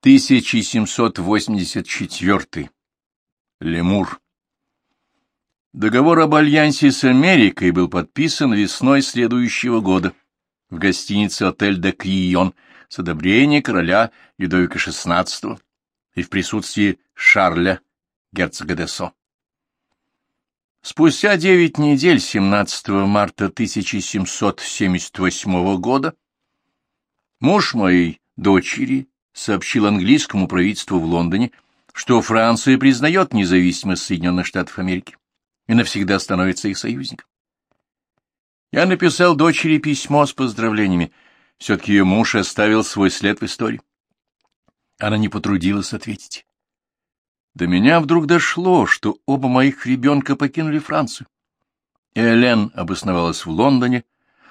1784. Лемур. Договор об альянсе с Америкой был подписан весной следующего года в гостинице «Отель де Крион» с одобрения короля Людовика XVI и в присутствии Шарля, герцога де Со. Спустя девять недель, 17 марта 1778 года, муж моей дочери сообщил английскому правительству в Лондоне, что Франция признает независимость Соединенных Штатов Америки и навсегда становится их союзником. Я написал дочери письмо с поздравлениями. Все-таки ее муж оставил свой след в истории. Она не потрудилась ответить. До меня вдруг дошло, что оба моих ребенка покинули Францию. Элен обосновалась в Лондоне,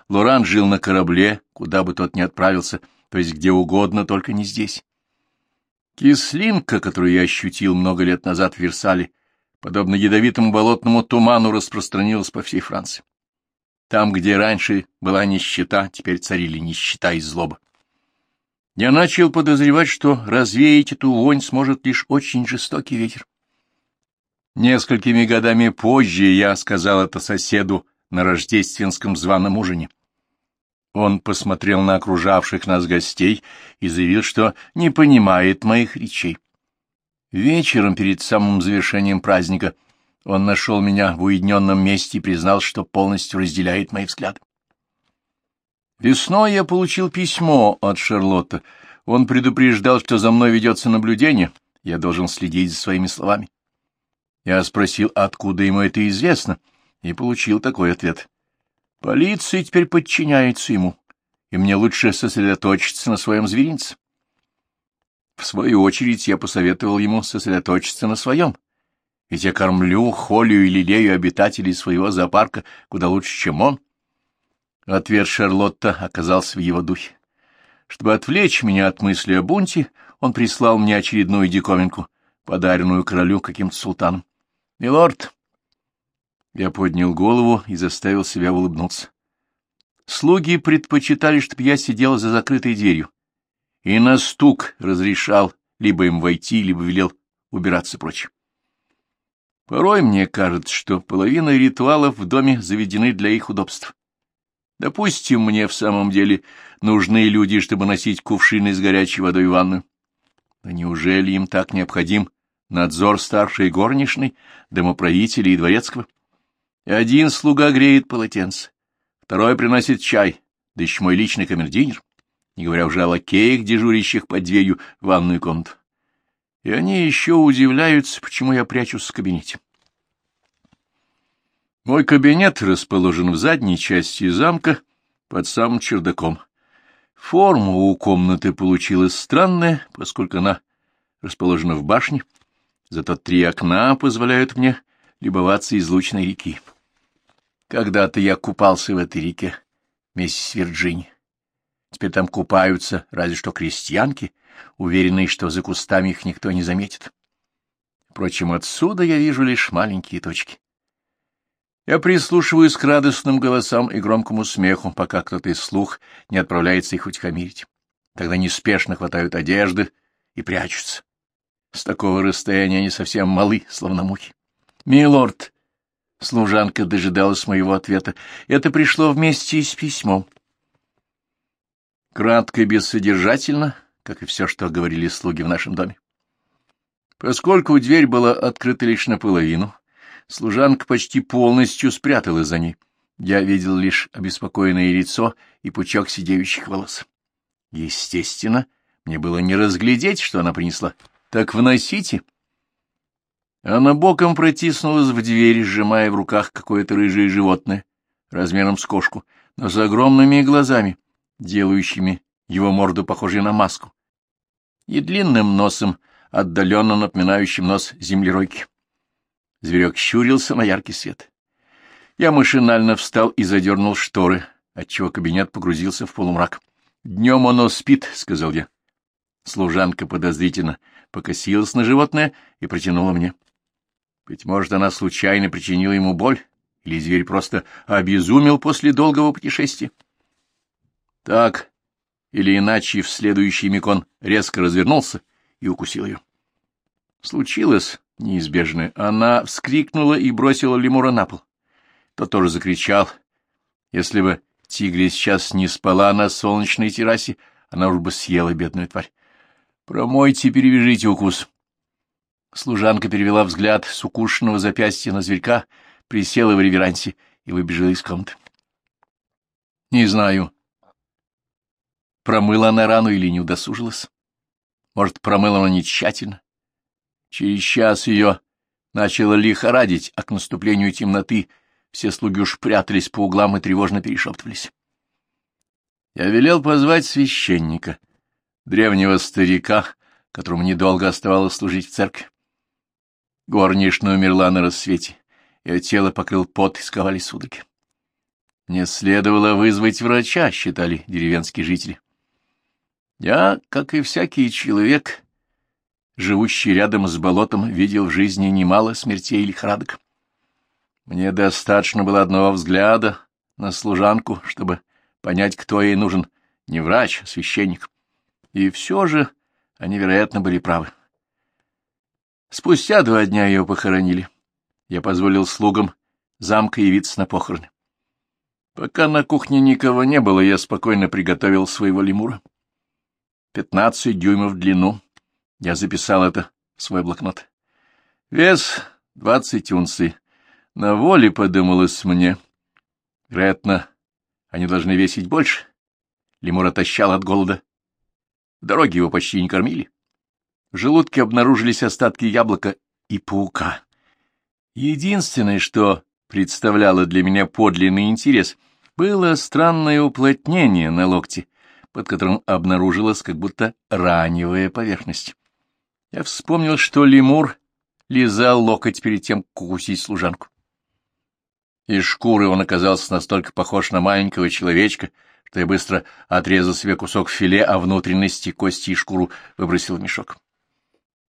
Лоран жил на корабле, куда бы тот ни отправился — то есть где угодно, только не здесь. Кислинка, которую я ощутил много лет назад в Версале, подобно ядовитому болотному туману, распространилась по всей Франции. Там, где раньше была нищета, теперь царили нищета и злоба. Я начал подозревать, что развеять эту вонь сможет лишь очень жестокий ветер. Несколькими годами позже я сказал это соседу на рождественском званом ужине. Он посмотрел на окружавших нас гостей и заявил, что не понимает моих речей. Вечером, перед самым завершением праздника, он нашел меня в уединенном месте и признал, что полностью разделяет мои взгляды. Весной я получил письмо от Шарлотта. Он предупреждал, что за мной ведется наблюдение, я должен следить за своими словами. Я спросил, откуда ему это известно, и получил такой ответ. Полиция теперь подчиняется ему, и мне лучше сосредоточиться на своем зверинце. В свою очередь я посоветовал ему сосредоточиться на своем, ведь я кормлю, холю и лелею обитателей своего зоопарка куда лучше, чем он. Ответ Шарлотта оказался в его духе. Чтобы отвлечь меня от мысли о бунте, он прислал мне очередную диковинку, подаренную королю каким-то султаном. — Милорд, я поднял голову и заставил себя улыбнуться. Слуги предпочитали, чтобы я сидел за закрытой дверью, и на стук разрешал либо им войти, либо велел убираться прочь. Порой мне кажется, что половина ритуалов в доме заведены для их удобств. Допустим, мне в самом деле нужны люди, чтобы носить кувшины с горячей водой в ванную. Но неужели им так необходим надзор старшей горничной, домоправителя и дворецкого? Один слуга греет полотенце, второй приносит чай, да еще мой личный камердинер, не говоря уже о лакеях, дежурящих под дверью в ванную комнату. И они еще удивляются, почему я прячусь в кабинете. Мой кабинет расположен в задней части замка, под самым чердаком. Форма у комнаты получилась странная, поскольку она расположена в башне, зато три окна позволяют мне любоваться излучной реки. Когда-то я купался в этой реке, миссис Вирджини. Теперь там купаются разве что крестьянки, уверенные, что за кустами их никто не заметит. Впрочем, отсюда я вижу лишь маленькие точки. Я прислушиваюсь к радостным голосам и громкому смеху, пока кто-то из слух не отправляется их утихомирить. Тогда неспешно хватают одежды и прячутся. С такого расстояния они совсем малы, словно мухи. «Милорд!» Служанка дожидалась моего ответа. Это пришло вместе с письмом. Кратко и бессодержательно, как и все, что говорили слуги в нашем доме. Поскольку дверь была открыта лишь наполовину, служанка почти полностью спряталась за ней. Я видел лишь обеспокоенное лицо и пучок сидеющих волос. Естественно, мне было не разглядеть, что она принесла. Так вносите. Она боком протиснулась в дверь, сжимая в руках какое-то рыжее животное, размером с кошку, но с огромными глазами, делающими его морду похожей на маску, и длинным носом, отдаленно напоминающим нос землеройки. Зверек щурился на яркий свет. Я машинально встал и задернул шторы, отчего кабинет погрузился в полумрак. — Днем оно спит, — сказал я. Служанка подозрительно покосилась на животное и протянула мне. Быть может, она случайно причинила ему боль, или зверь просто обезумел после долгого путешествия. Так или иначе, в следующий миг он резко развернулся и укусил ее. Случилось неизбежное. Она вскрикнула и бросила лемура на пол. Тот тоже закричал. Если бы Тигри сейчас не спала на солнечной террасе, она уж бы съела бедную тварь. Промойте, перевяжите укус. Служанка перевела взгляд с укушенного запястья на зверька, присела в реверансе и выбежала из комнаты. Не знаю, промыла она рану или не удосужилась. Может, промыла она не тщательно. Через час ее начало лихорадить, а к наступлению темноты все слуги уж прятались по углам и тревожно перешептывались. Я велел позвать священника, древнего старика, которому недолго оставалось служить в церкви. Горничная умерла на рассвете, ее тело покрыл пот и сковали судороги. Мне следовало вызвать врача, считали деревенские жители. Я, как и всякий человек, живущий рядом с болотом, видел в жизни немало смертей и лихорадок. Мне достаточно было одного взгляда на служанку, чтобы понять, кто ей нужен, не врач, а священник. И все же они, вероятно, были правы. Спустя два дня ее похоронили. Я позволил слугам замка явиться на похороны. Пока на кухне никого не было, я спокойно приготовил своего лемура. Пятнадцать дюймов в длину. Я записал это в свой блокнот. Вес двадцать унций. На воле подумалось мне. Вероятно, они должны весить больше. Лемур отощал от голода. В дороге его почти не кормили. В желудке обнаружились остатки яблока и паука. Единственное, что представляло для меня подлинный интерес, было странное уплотнение на локте, под которым обнаружилась как будто раневая поверхность. Я вспомнил, что лемур лизал локоть перед тем, как укусить служанку. Из шкуры он оказался настолько похож на маленького человечка, что я быстро отрезал себе кусок филе, а внутренности, кости и шкуру выбросил в мешок.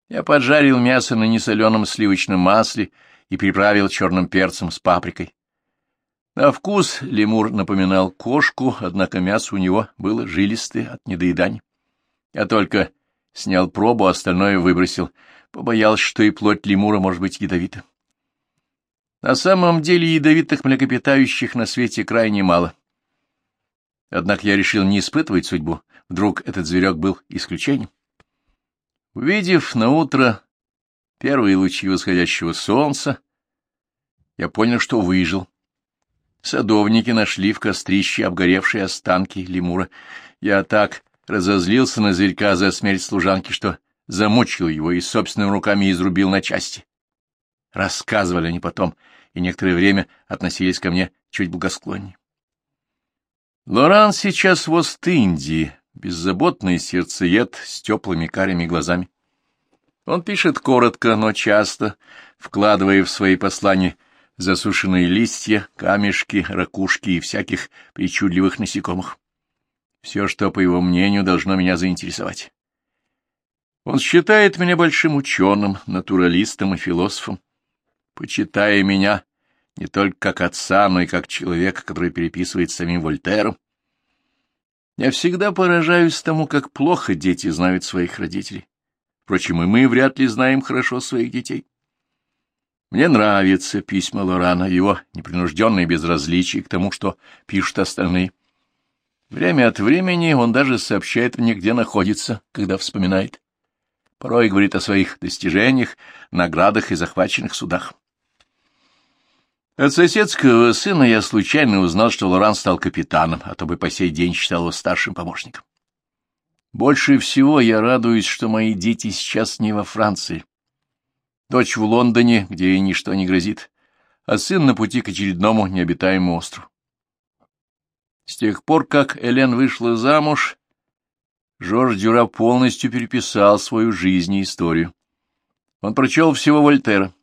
Я поджарил мясо на несоленом сливочном масле и приправил черным перцем с паприкой. На вкус лемур напоминал кошку, однако мясо у него было жилистое от недоедания. Я только снял пробу, а остальное выбросил. Побоялся, что и плоть лемура может быть ядовита. На самом деле ядовитых млекопитающих на свете крайне мало. Однако я решил не испытывать судьбу. Вдруг этот зверек был исключением. Увидев на утро первые лучи восходящего солнца, я понял, что выжил. Садовники нашли в кострище обгоревшие останки лемура. Я так разозлился на зверька за смерть служанки, что замучил его и собственными руками изрубил на части. Рассказывали они потом, и некоторое время относились ко мне чуть благосклоннее. Лоран сейчас в Ост-Индии, беззаботный сердцеед с теплыми карими глазами. Он пишет коротко, но часто, вкладывая в свои послания засушенные листья, камешки, ракушки и всяких причудливых насекомых. Все, что, по его мнению, должно меня заинтересовать. Он считает меня большим ученым, натуралистом и философом почитая меня не только как отца, но и как человека, который переписывает самим Вольтером. Я всегда поражаюсь тому, как плохо дети знают своих родителей. Впрочем, и мы вряд ли знаем хорошо своих детей. Мне нравятся письма Лорана, его непринужденное безразличие к тому, что пишут остальные. Время от времени он даже сообщает мне, где находится, когда вспоминает. Порой говорит о своих достижениях, наградах и захваченных судах. От соседского сына я случайно узнал, что Лоран стал капитаном, а то бы по сей день считал его старшим помощником. Больше всего я радуюсь, что мои дети сейчас не во Франции. Дочь в Лондоне, где ей ничто не грозит, а сын на пути к очередному необитаемому острову. С тех пор, как Элен вышла замуж, Жорж Дюра полностью переписал свою жизнь и историю. Он прочел всего Вольтера,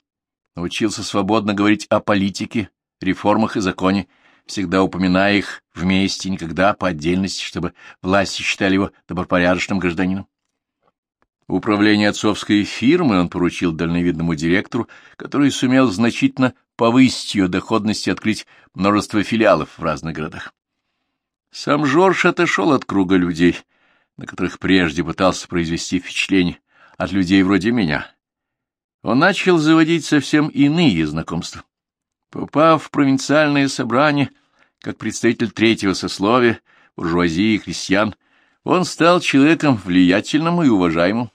научился свободно говорить о политике, реформах и законе, всегда упоминая их вместе, никогда по отдельности, чтобы власти считали его добропорядочным гражданином. Управление отцовской фирмы он поручил дальновидному директору, который сумел значительно повысить ее доходность и открыть множество филиалов в разных городах. Сам Жорж отошел от круга людей, на которых прежде пытался произвести впечатление, от людей вроде меня. Он начал заводить совсем иные знакомства. Попав в провинциальное собрание, как представитель третьего сословия, буржуазии и крестьян, он стал человеком влиятельным и уважаемым,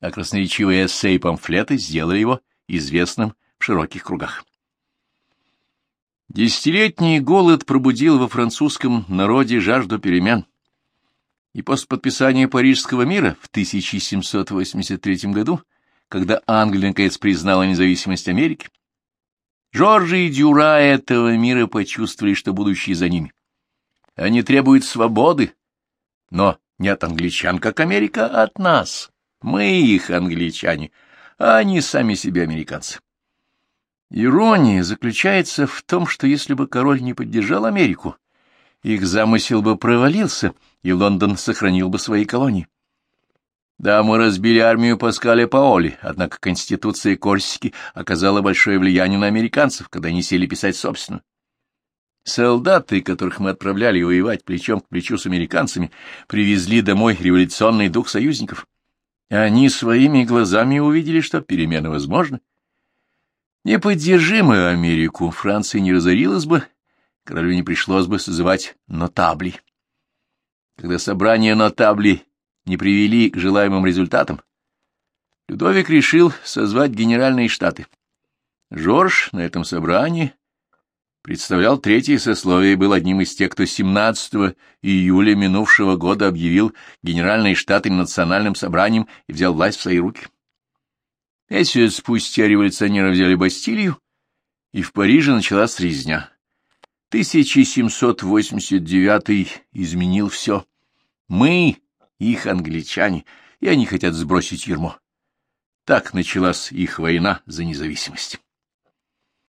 а красноречивые эссе и памфлеты сделали его известным в широких кругах. Десятилетний голод пробудил во французском народе жажду перемен, и после подписания Парижского мира в 1783 году, когда Англия наконец признала независимость Америки, Жоржи и Дюра этого мира почувствовали, что будущее за ними. Они требуют свободы, но не от англичан, как Америка, а от нас. Мы их англичане, а они сами себе американцы. Ирония заключается в том, что если бы король не поддержал Америку, их замысел бы провалился, и Лондон сохранил бы свои колонии. Да, мы разбили армию Паскаля Паоли, однако Конституция Корсики оказала большое влияние на американцев, когда они сели писать собственно. Солдаты, которых мы отправляли воевать плечом к плечу с американцами, привезли домой революционный дух союзников. Они своими глазами увидели, что перемены возможны. Не поддержи мы Америку, Франция не разорилась бы, королю не пришлось бы созывать нотаблей. Когда собрания нотаблей не привели к желаемым результатам, Людовик решил созвать генеральные штаты. Жорж на этом собрании представлял третье сословие и был одним из тех, кто 17 июля минувшего года объявил Генеральные Штаты национальным собранием и взял власть в свои руки. Месяц спустя революционеры взяли Бастилию, и в Париже началась резня. 1789 изменил все. Мы, их англичане, и они хотят сбросить ермо. Так началась их война за независимость.